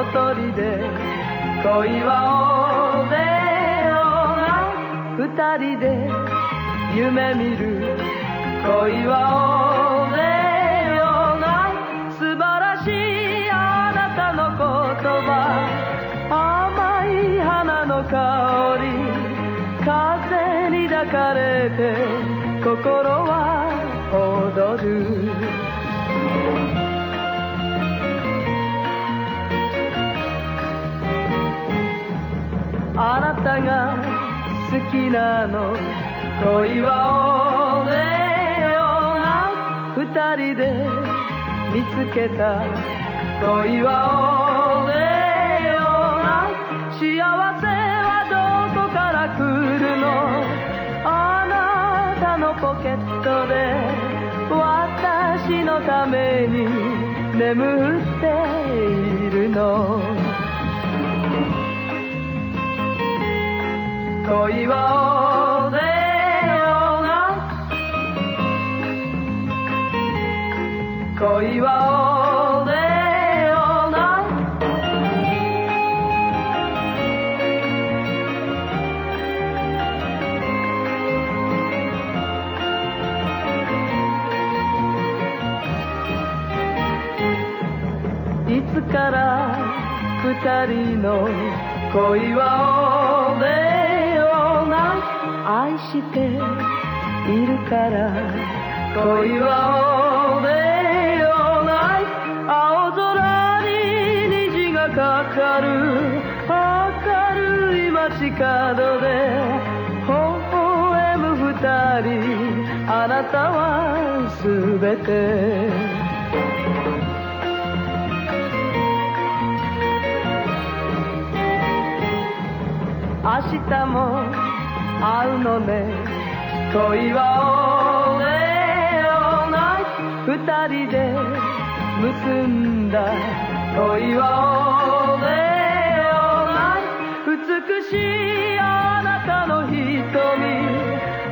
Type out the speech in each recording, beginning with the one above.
人で恋は俺よな二人で夢見る恋は俺よな素晴らしいあなたの言葉甘い花の香り。風に抱かれて心は踊る。たが好きなの恋は俺よな二人で見つけた恋は俺よな幸せはどこから来るのあなたのポケットで私のために眠っているの恋は俺よな。恋は俺よな。いつから二人の恋は俺よな。愛しているから恋は俺よな青空に虹がかかる明るい街角で微笑む二人あなたは全て。明日も会うのね恋は俺よな二人で結んだ恋は俺よな美しいあなたの瞳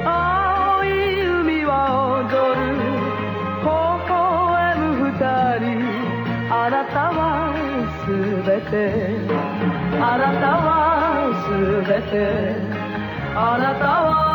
青い海は踊る微笑む二人あなたは全てあなたは全て。あなたは